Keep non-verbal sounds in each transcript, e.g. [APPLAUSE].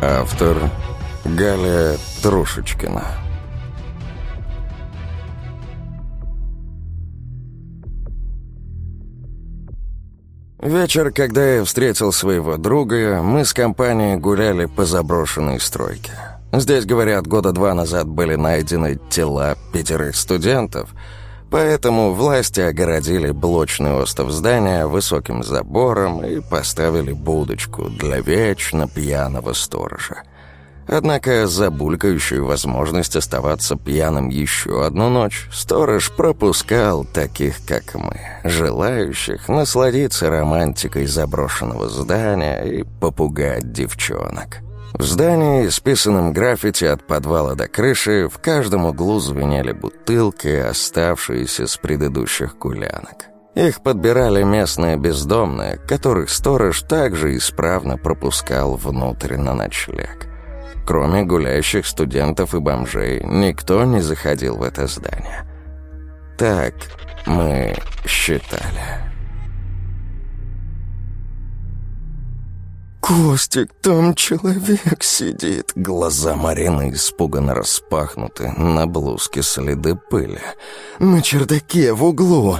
Автор Галя Трушечкина. Вечер, когда я встретил своего друга, мы с компанией гуляли по заброшенной стройке. Здесь, говорят, года два назад были найдены тела пятерых студентов, поэтому власти огородили блочный остов здания высоким забором и поставили будочку для вечно пьяного сторожа. Однако за булькающую возможность оставаться пьяным еще одну ночь сторож пропускал таких, как мы, желающих насладиться романтикой заброшенного здания и попугать девчонок. В здании, исписанном граффити от подвала до крыши, в каждом углу звенели бутылки, оставшиеся с предыдущих гулянок. Их подбирали местные бездомные, которых сторож также исправно пропускал внутрь на ночлег. Кроме гуляющих студентов и бомжей, никто не заходил в это здание. Так мы считали. «Костик, там человек сидит!» Глаза Марины испуганно распахнуты, на блузке следы пыли. «На чердаке, в углу!»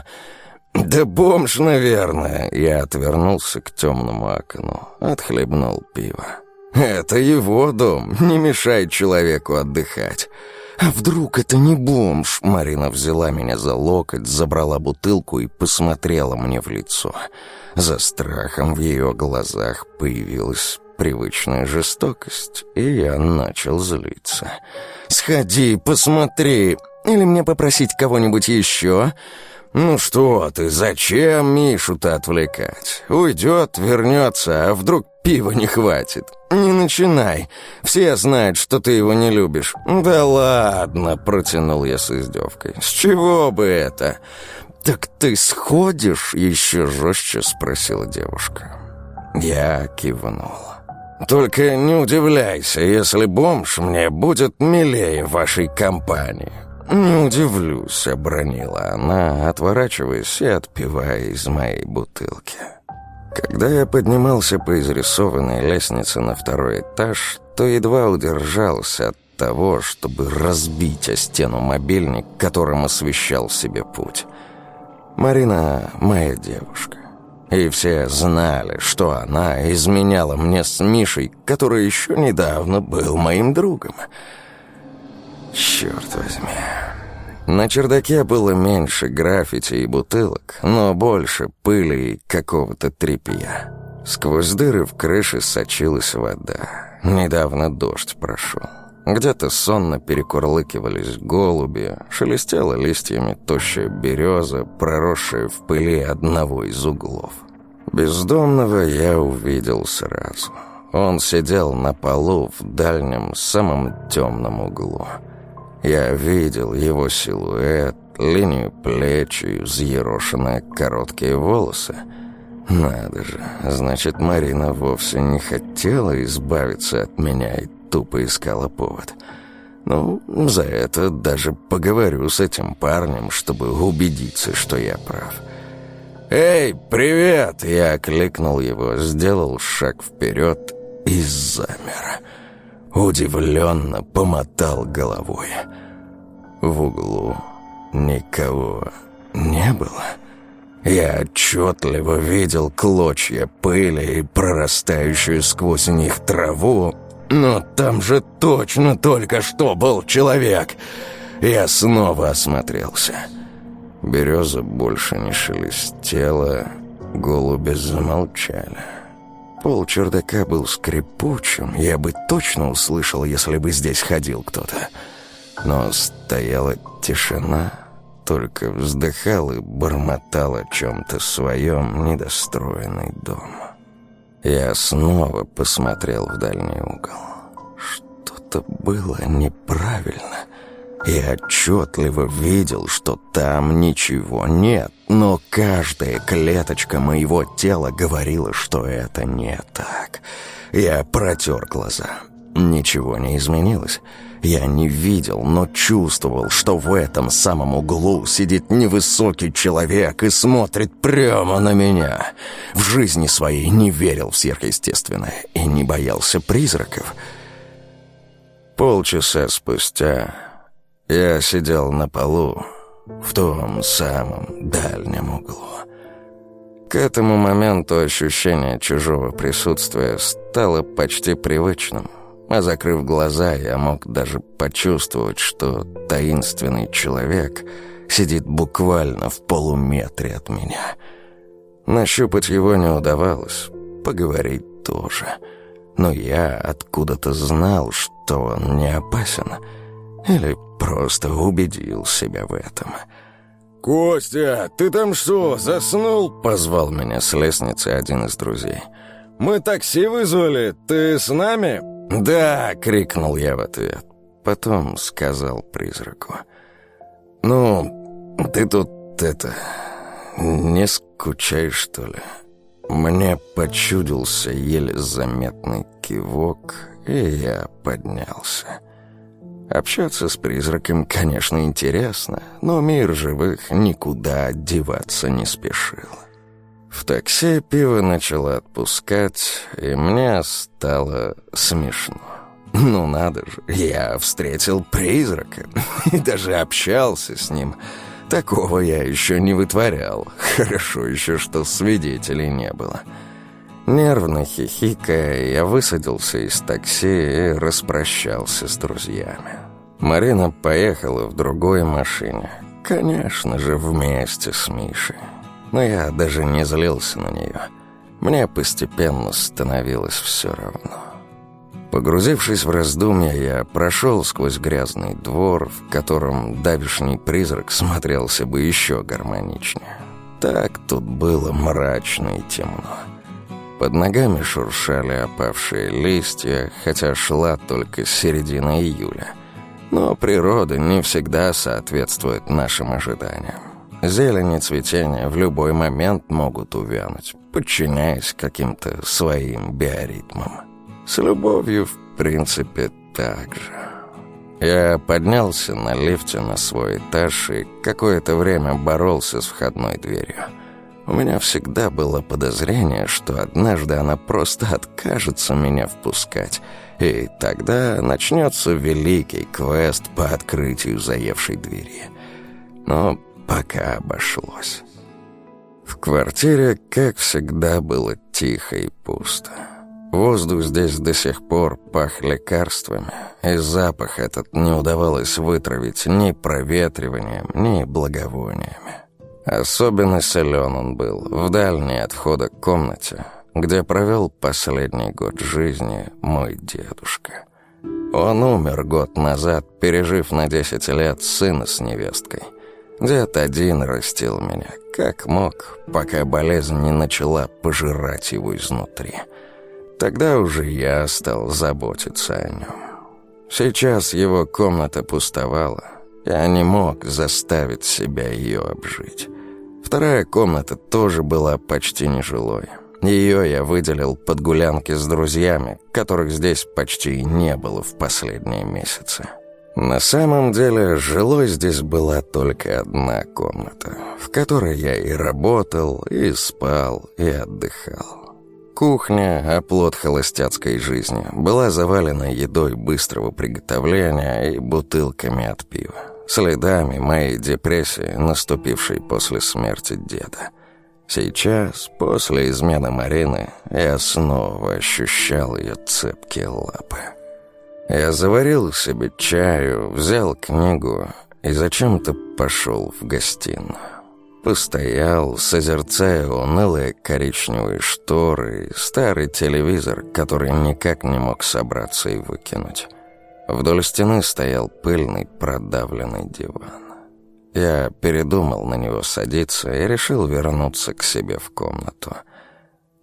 «Да бомж, наверное!» Я отвернулся к темному окну, отхлебнул пиво. «Это его дом, не мешай человеку отдыхать». «А вдруг это не бомж?» Марина взяла меня за локоть, забрала бутылку и посмотрела мне в лицо. За страхом в ее глазах появилась привычная жестокость, и я начал злиться. «Сходи, посмотри! Или мне попросить кого-нибудь еще?» «Ну что ты, зачем Мишу-то отвлекать? Уйдет, вернется, а вдруг пива не хватит? Не начинай. Все знают, что ты его не любишь». «Да ладно», — протянул я с издевкой. «С чего бы это?» «Так ты сходишь?» — еще жестче спросила девушка. Я кивнул. «Только не удивляйся, если бомж мне будет милее вашей компании». «Не удивлюсь», — обронила она, отворачиваясь и отпивая из моей бутылки. Когда я поднимался по изрисованной лестнице на второй этаж, то едва удержался от того, чтобы разбить о стену мобильник, которым освещал себе путь. Марина — моя девушка. И все знали, что она изменяла мне с Мишей, который еще недавно был моим другом. Черт возьми. На чердаке было меньше граффити и бутылок, но больше пыли и какого-то тряпья. Сквозь дыры в крыше сочилась вода. Недавно дождь прошел. Где-то сонно перекурлыкивались голуби, шелестела листьями тощая береза, проросшая в пыли одного из углов. Бездомного я увидел сразу. Он сидел на полу в дальнем, самом темном углу. Я видел его силуэт, линию плеч и взъерошенные короткие волосы. Надо же, значит, Марина вовсе не хотела избавиться от меня и тупо искала повод. Ну, за это даже поговорю с этим парнем, чтобы убедиться, что я прав. «Эй, привет!» Я окликнул его, сделал шаг вперед и замер. Удивленно помотал головой. В углу никого не было. Я отчетливо видел клочья пыли и прорастающую сквозь них траву, но там же точно только что был человек. Я снова осмотрелся. Береза больше не шелестела, голуби замолчали. Пол чердака был скрипучим, я бы точно услышал, если бы здесь ходил кто-то. Но стояла тишина, только вздыхал и бормотал о чем-то своем недостроенный дом. Я снова посмотрел в дальний угол. Что-то было неправильно. Я отчетливо видел, что там ничего нет, но каждая клеточка моего тела говорила, что это не так. Я протер глаза. Ничего не изменилось. Я не видел, но чувствовал, что в этом самом углу сидит невысокий человек и смотрит прямо на меня. В жизни своей не верил в сверхъестественное и не боялся призраков. Полчаса спустя я сидел на полу в том самом дальнем углу. К этому моменту ощущение чужого присутствия стало почти привычным. А закрыв глаза, я мог даже почувствовать, что таинственный человек сидит буквально в полуметре от меня. Нащупать его не удавалось, поговорить тоже. Но я откуда-то знал, что он не опасен. Или просто убедил себя в этом. «Костя, ты там что, заснул?» — позвал меня с лестницы один из друзей. «Мы такси вызвали, ты с нами?» «Да!» — крикнул я в ответ. Потом сказал призраку. «Ну, ты тут это... не скучаешь, что ли?» Мне почудился еле заметный кивок, и я поднялся. Общаться с призраком, конечно, интересно, но мир живых никуда деваться не спешил. В такси пиво начало отпускать, и мне стало смешно. Ну надо же, я встретил призрака [LAUGHS] и даже общался с ним. Такого я еще не вытворял. Хорошо еще, что свидетелей не было. Нервно хихикая, я высадился из такси и распрощался с друзьями. Марина поехала в другой машине. Конечно же, вместе с Мишей но я даже не злился на нее. Мне постепенно становилось все равно. Погрузившись в раздумья, я прошел сквозь грязный двор, в котором давишний призрак смотрелся бы еще гармоничнее. Так тут было мрачно и темно. Под ногами шуршали опавшие листья, хотя шла только середина июля. Но природа не всегда соответствует нашим ожиданиям. Зелень и цветение в любой момент могут увянуть, подчиняясь каким-то своим биоритмам. С любовью, в принципе, так же. Я поднялся на лифте на свой этаж и какое-то время боролся с входной дверью. У меня всегда было подозрение, что однажды она просто откажется меня впускать, и тогда начнется великий квест по открытию заевшей двери. Но пока обошлось. В квартире, как всегда, было тихо и пусто. Воздух здесь до сих пор пах лекарствами, и запах этот не удавалось вытравить ни проветриванием, ни благовониями. Особенно силен он был в дальней от входа комнате, где провел последний год жизни мой дедушка. Он умер год назад, пережив на 10 лет сына с невесткой – Дед один растил меня, как мог, пока болезнь не начала пожирать его изнутри. Тогда уже я стал заботиться о нем. Сейчас его комната пустовала. Я не мог заставить себя ее обжить. Вторая комната тоже была почти нежилой. Ее я выделил под гулянки с друзьями, которых здесь почти не было в последние месяцы. На самом деле, жилой здесь была только одна комната, в которой я и работал, и спал, и отдыхал. Кухня, оплот холостяцкой жизни, была завалена едой быстрого приготовления и бутылками от пива, следами моей депрессии, наступившей после смерти деда. Сейчас, после измены Марины, я снова ощущал ее цепкие лапы. Я заварил себе чаю, взял книгу и зачем-то пошел в гостиную. Постоял, созерцая унылые коричневые шторы и старый телевизор, который никак не мог собраться и выкинуть. Вдоль стены стоял пыльный продавленный диван. Я передумал на него садиться и решил вернуться к себе в комнату.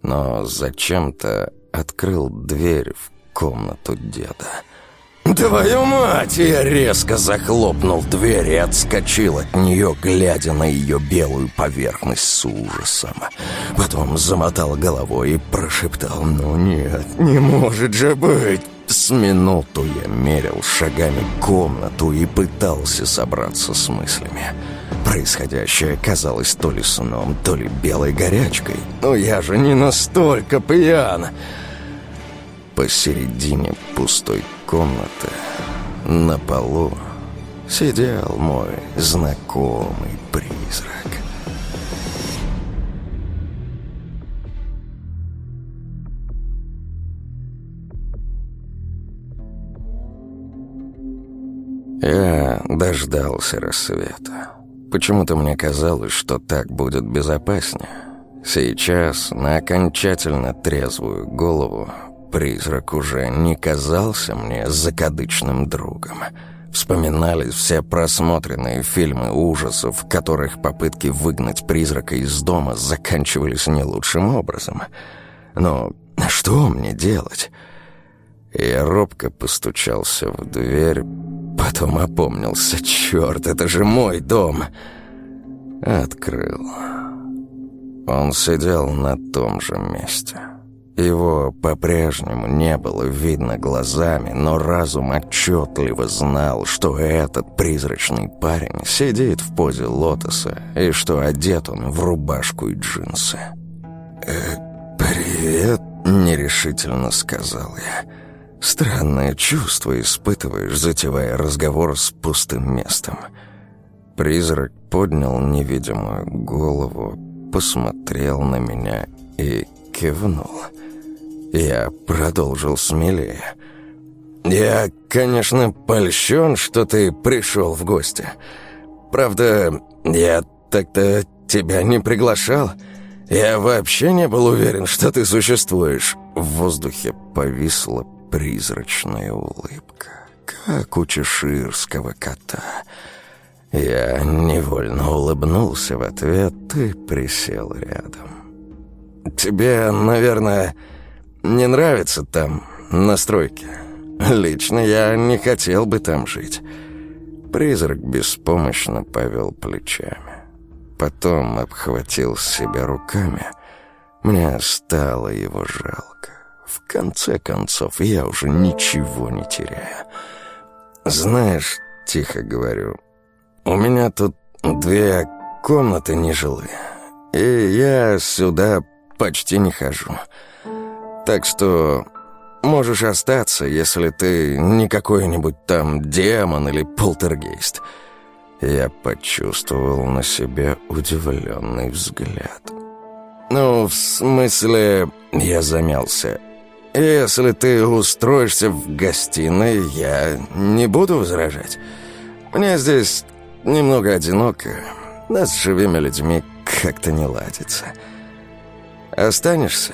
Но зачем-то открыл дверь в комнату деда. «Твою мать!» Я резко захлопнул дверь и отскочил от нее, глядя на ее белую поверхность с ужасом. Потом замотал головой и прошептал «Ну нет, не может же быть!» С минуту я мерил шагами комнату и пытался собраться с мыслями. Происходящее казалось то ли сном, то ли белой горячкой. Но я же не настолько пьян. Посередине пустой комнаты, на полу, сидел мой знакомый призрак. Я дождался рассвета. Почему-то мне казалось, что так будет безопаснее. Сейчас, на окончательно трезвую голову, призрак уже не казался мне закадычным другом. Вспоминались все просмотренные фильмы ужасов, в которых попытки выгнать призрака из дома заканчивались не лучшим образом. Но что мне делать? Я робко постучался в дверь, Потом опомнился. Черт, это же мой дом. Открыл. Он сидел на том же месте. Его по-прежнему не было видно глазами, но разум отчетливо знал, что этот призрачный парень сидит в позе лотоса и что одет он в рубашку и джинсы. «Э, «Привет», — нерешительно сказал я. Странное чувство испытываешь, затевая разговор с пустым местом. Призрак поднял невидимую голову, посмотрел на меня и кивнул. Я продолжил смелее. «Я, конечно, польщен, что ты пришел в гости. Правда, я так-то тебя не приглашал. Я вообще не был уверен, что ты существуешь». В воздухе повисла призрачная улыбка, как у чеширского кота. Я невольно улыбнулся в ответ и присел рядом. «Тебе, наверное, не нравится там, на стройке? Лично я не хотел бы там жить». Призрак беспомощно повел плечами. Потом обхватил себя руками. Мне стало его жалко. В конце концов, я уже ничего не теряю. Знаешь, тихо говорю, у меня тут две комнаты нежилые, и я сюда почти не хожу. Так что можешь остаться, если ты не какой-нибудь там демон или полтергейст. Я почувствовал на себе удивленный взгляд. «Ну, в смысле...» Я замялся. «Если ты устроишься в гостиной, я не буду возражать. Мне здесь немного одиноко. Нас с живыми людьми как-то не ладится. Останешься?»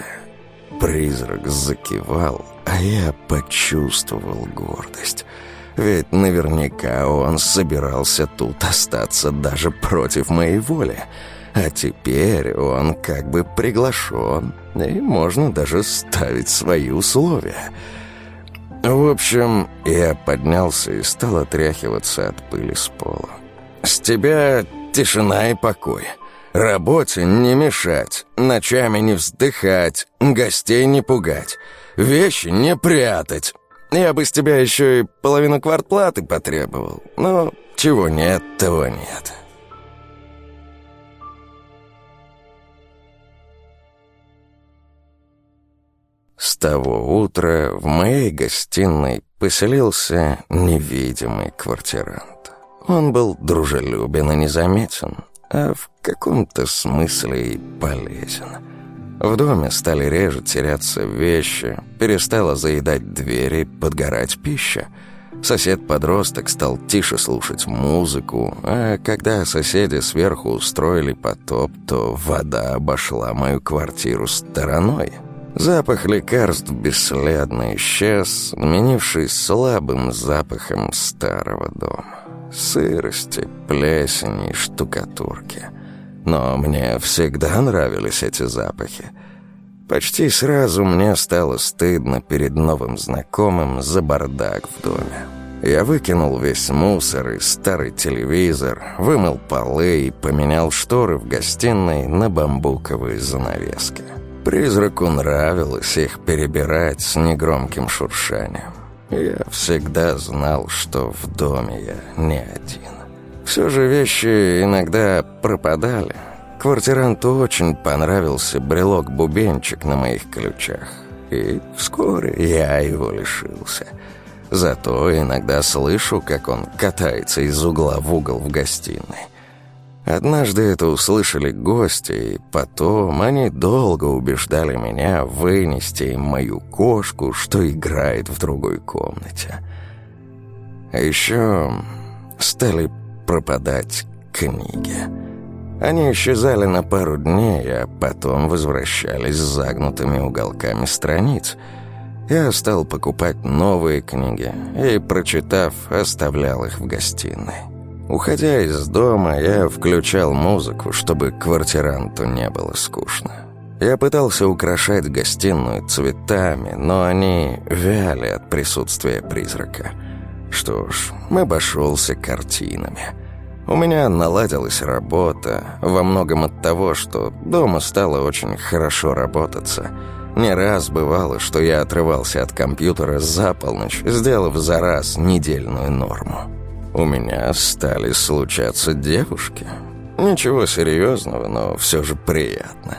Призрак закивал, а я почувствовал гордость. Ведь наверняка он собирался тут остаться даже против моей воли. А теперь он как бы приглашен, и можно даже ставить свои условия. В общем, я поднялся и стал отряхиваться от пыли с пола. «С тебя тишина и покой. Работе не мешать, ночами не вздыхать, гостей не пугать, вещи не прятать. Я бы с тебя еще и половину квартплаты потребовал, но чего нет, того нет». Того утра в моей гостиной поселился невидимый квартирант. Он был дружелюбен и незаметен, а в каком-то смысле и полезен. В доме стали реже теряться вещи, перестала заедать двери, подгорать пища. Сосед-подросток стал тише слушать музыку, а когда соседи сверху устроили потоп, то вода обошла мою квартиру стороной. Запах лекарств бесследно исчез, сменившись слабым запахом старого дома. Сырости, плесени и штукатурки. Но мне всегда нравились эти запахи. Почти сразу мне стало стыдно перед новым знакомым за бардак в доме. Я выкинул весь мусор и старый телевизор, вымыл полы и поменял шторы в гостиной на бамбуковые занавески. Призраку нравилось их перебирать с негромким шуршанием. Я всегда знал, что в доме я не один. Все же вещи иногда пропадали. Квартиранту очень понравился брелок-бубенчик на моих ключах. И вскоре я его лишился. Зато иногда слышу, как он катается из угла в угол в гостиной. Однажды это услышали гости, и потом они долго убеждали меня вынести им мою кошку, что играет в другой комнате. А еще стали пропадать книги. Они исчезали на пару дней, а потом возвращались с загнутыми уголками страниц. Я стал покупать новые книги и, прочитав, оставлял их в гостиной. Уходя из дома, я включал музыку, чтобы квартиранту не было скучно. Я пытался украшать гостиную цветами, но они вяли от присутствия призрака. Что ж, обошелся картинами. У меня наладилась работа, во многом от того, что дома стало очень хорошо работаться. Не раз бывало, что я отрывался от компьютера за полночь, сделав за раз недельную норму. У меня стали случаться девушки. Ничего серьезного, но все же приятно.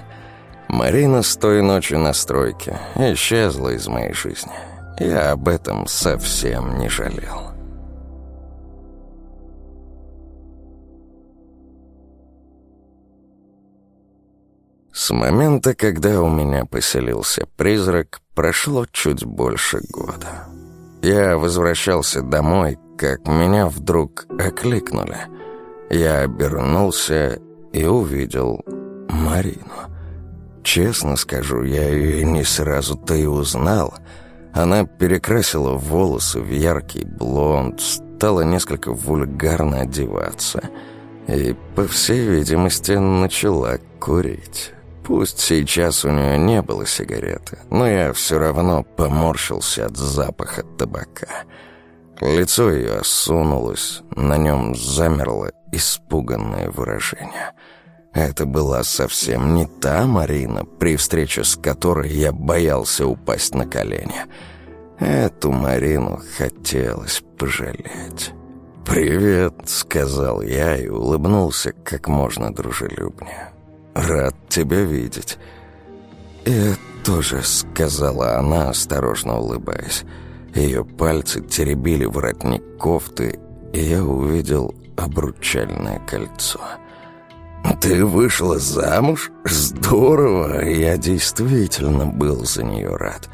Марина с той ночи на стройке исчезла из моей жизни. Я об этом совсем не жалел. С момента, когда у меня поселился призрак, прошло чуть больше года. Я возвращался домой, как меня вдруг окликнули. Я обернулся и увидел Марину. Честно скажу, я ее не сразу-то и узнал. Она перекрасила волосы в яркий блонд, стала несколько вульгарно одеваться и, по всей видимости, начала курить. Пусть сейчас у нее не было сигареты, но я все равно поморщился от запаха табака. Лицо ее осунулось, на нем замерло испуганное выражение. Это была совсем не та Марина, при встрече с которой я боялся упасть на колени. Эту Марину хотелось пожалеть. «Привет», — сказал я и улыбнулся как можно дружелюбнее. «Рад тебя видеть». «Я тоже», — сказала она, осторожно улыбаясь. Ее пальцы теребили воротник кофты, и я увидел обручальное кольцо. «Ты вышла замуж? Здорово! Я действительно был за нее рад.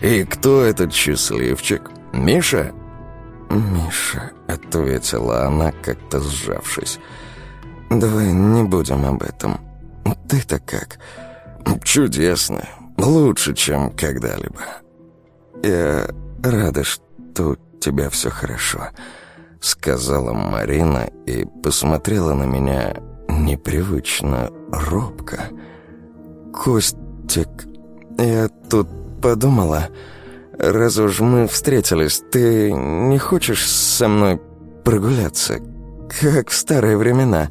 И кто этот счастливчик? Миша?» «Миша», — ответила она, как-то сжавшись. «Давай не будем об этом. Ты-то как?» «Чудесно. Лучше, чем когда-либо». «Я рада, что у тебя все хорошо», — сказала Марина и посмотрела на меня непривычно робко. «Костик, я тут подумала, раз уж мы встретились, ты не хочешь со мной прогуляться, как в старые времена?»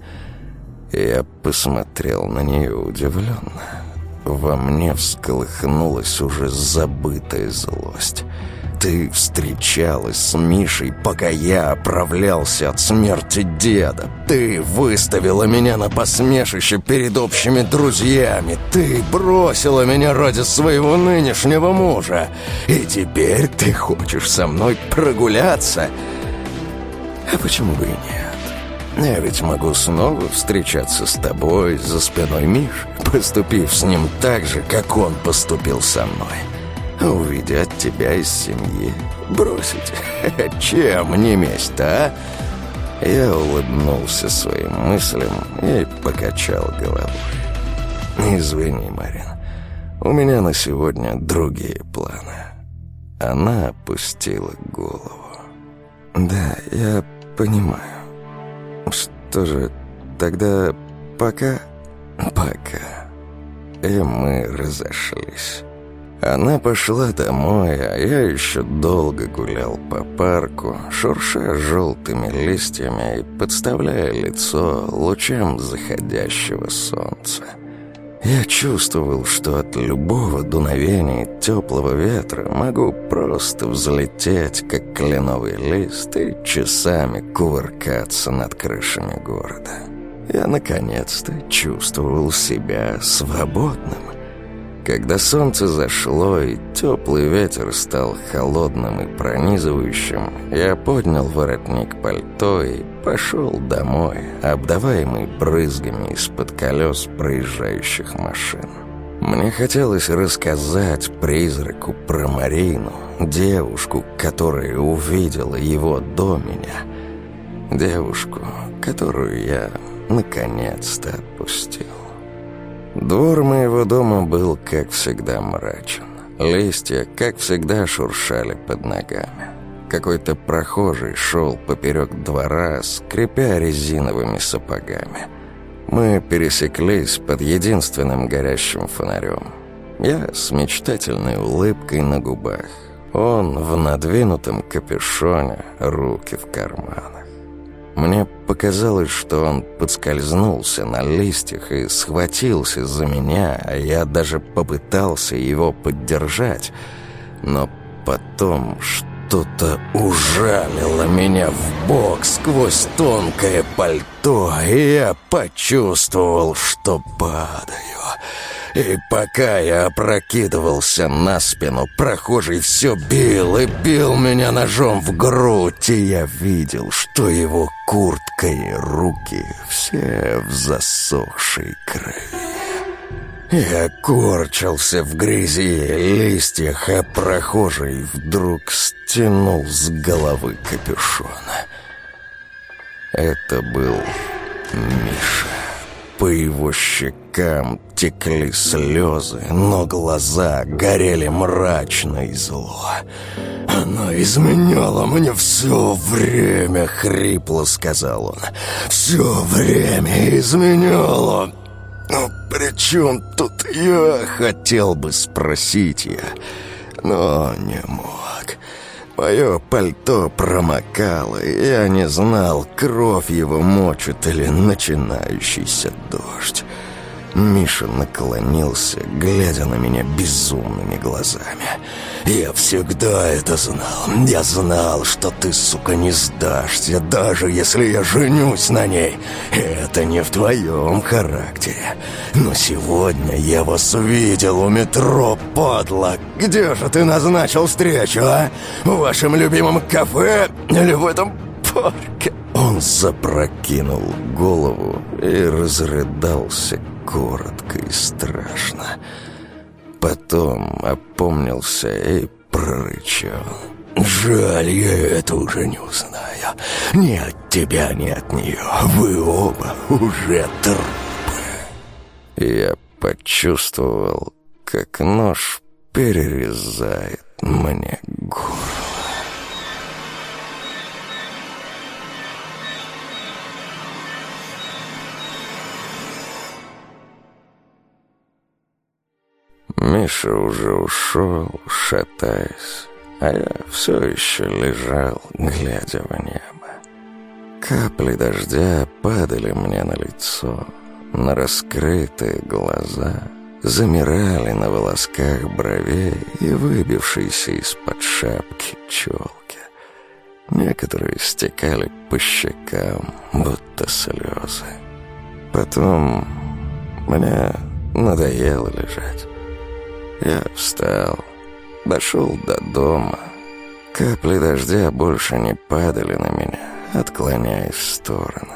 Я посмотрел на нее удивленно. Во мне всколыхнулась уже забытая злость. Ты встречалась с Мишей, пока я оправлялся от смерти деда. Ты выставила меня на посмешище перед общими друзьями. Ты бросила меня ради своего нынешнего мужа. И теперь ты хочешь со мной прогуляться? А почему бы и нет? Я ведь могу снова встречаться с тобой за спиной Миши, поступив с ним так же, как он поступил со мной увидя от тебя из семьи. Бросить? [LAUGHS] Чем не месть а? Я улыбнулся своим мыслям и покачал головой. «Извини, Марин, у меня на сегодня другие планы». Она опустила голову. «Да, я понимаю. Что же, тогда пока?» «Пока». И мы разошлись. Она пошла домой, а я еще долго гулял по парку, шурша желтыми листьями и подставляя лицо лучам заходящего солнца. Я чувствовал, что от любого дуновения теплого ветра могу просто взлететь, как кленовый лист, и часами кувыркаться над крышами города. Я наконец-то чувствовал себя свободным. Когда солнце зашло и теплый ветер стал холодным и пронизывающим, я поднял воротник пальто и пошел домой, обдаваемый брызгами из-под колес проезжающих машин. Мне хотелось рассказать призраку про Марину, девушку, которая увидела его до меня, девушку, которую я наконец-то отпустил. Двор моего дома был, как всегда, мрачен. Листья, как всегда, шуршали под ногами. Какой-то прохожий шел поперек двора, скрипя резиновыми сапогами. Мы пересеклись под единственным горящим фонарем. Я с мечтательной улыбкой на губах. Он в надвинутом капюшоне, руки в карманах. Мне показалось, что он подскользнулся на листьях и схватился за меня, а я даже попытался его поддержать. Но потом что-то ужалило меня в бок сквозь тонкое пальто, и я почувствовал, что падаю. И пока я опрокидывался на спину, прохожий все бил и бил меня ножом в грудь, и я видел, что его куртка и руки все в засохшей крови. Я корчился в грязи и листьях, а прохожий вдруг стянул с головы капюшона. Это был Миша. По его щекам текли слезы, но глаза горели мрачно и зло. «Оно изменяло мне все время», — хрипло сказал он. «Все время изменяло». «Ну, при чем тут я?» — хотел бы спросить я, но не мог. Мое пальто промокало, и я не знал, кровь его мочит или начинающийся дождь. Миша наклонился, глядя на меня безумными глазами. «Я всегда это знал. Я знал, что ты, сука, не сдашься, даже если я женюсь на ней. Это не в твоем характере. Но сегодня я вас увидел у метро, подло. Где же ты назначил встречу, а? В вашем любимом кафе или в этом парке?» Он запрокинул голову и разрыдался коротко и страшно. Потом опомнился и прорычал. «Жаль, я это уже не узнаю. Ни от тебя, ни от нее. Вы оба уже трупы». Я почувствовал, как нож перерезает мне горло. Миша уже ушел, шатаясь, а я все еще лежал, глядя в небо. Капли дождя падали мне на лицо, на раскрытые глаза, замирали на волосках бровей и выбившиеся из-под шапки челки. Некоторые стекали по щекам, будто слезы. Потом мне надоело лежать. Я встал, дошел до дома. Капли дождя больше не падали на меня, отклоняясь в стороны.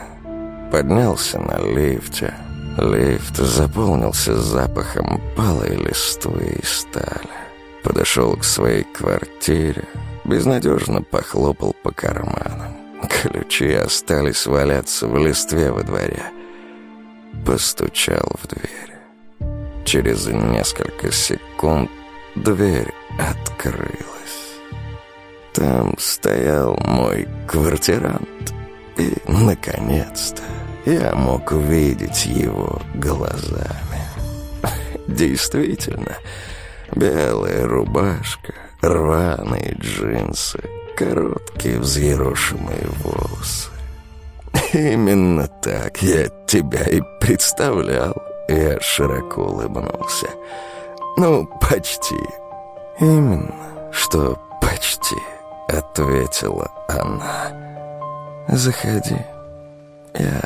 Поднялся на лифте. Лифт заполнился запахом палой листвы и стали. Подошел к своей квартире, безнадежно похлопал по карманам. Ключи остались валяться в листве во дворе. Постучал в дверь. Через несколько секунд дверь открылась. Там стоял мой квартирант. И, наконец-то, я мог увидеть его глазами. [LAUGHS] Действительно, белая рубашка, рваные джинсы, короткие взъерошенные волосы. Именно так я тебя и представлял. Я широко улыбнулся. «Ну, почти». «Именно, что почти», — ответила она. «Заходи. Я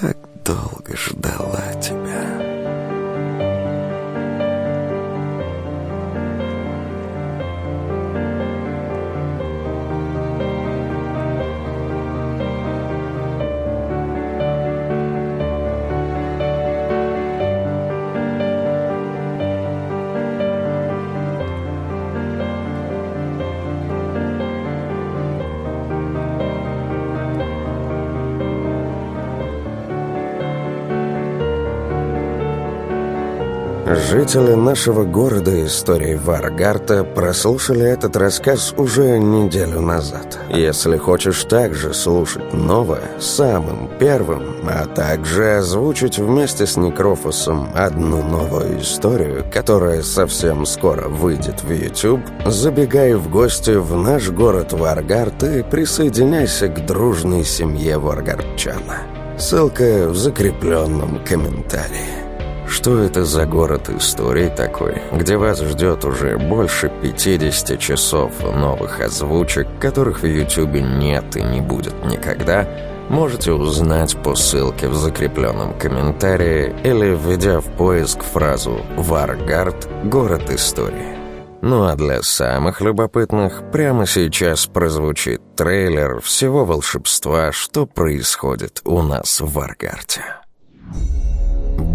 так долго ждала тебя». Жители нашего города истории Варгарта прослушали этот рассказ уже неделю назад. Если хочешь также слушать новое, самым первым, а также озвучить вместе с Некрофосом одну новую историю, которая совсем скоро выйдет в YouTube, забегай в гости в наш город Варгарт и присоединяйся к дружной семье Варгартчан. Ссылка в закрепленном комментарии. Что это за город истории такой, где вас ждет уже больше 50 часов новых озвучек, которых в Ютубе нет и не будет никогда, можете узнать по ссылке в закрепленном комментарии или введя в поиск фразу «Варгарт. Город истории». Ну а для самых любопытных прямо сейчас прозвучит трейлер всего волшебства, что происходит у нас в Варгарте.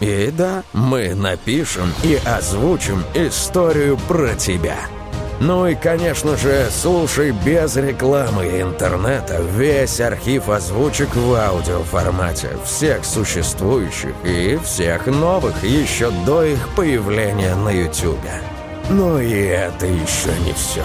И да, мы напишем и озвучим историю про тебя. Ну и, конечно же, слушай без рекламы интернета весь архив озвучек в аудиоформате всех существующих и всех новых еще до их появления на YouTube. Но и это еще не все.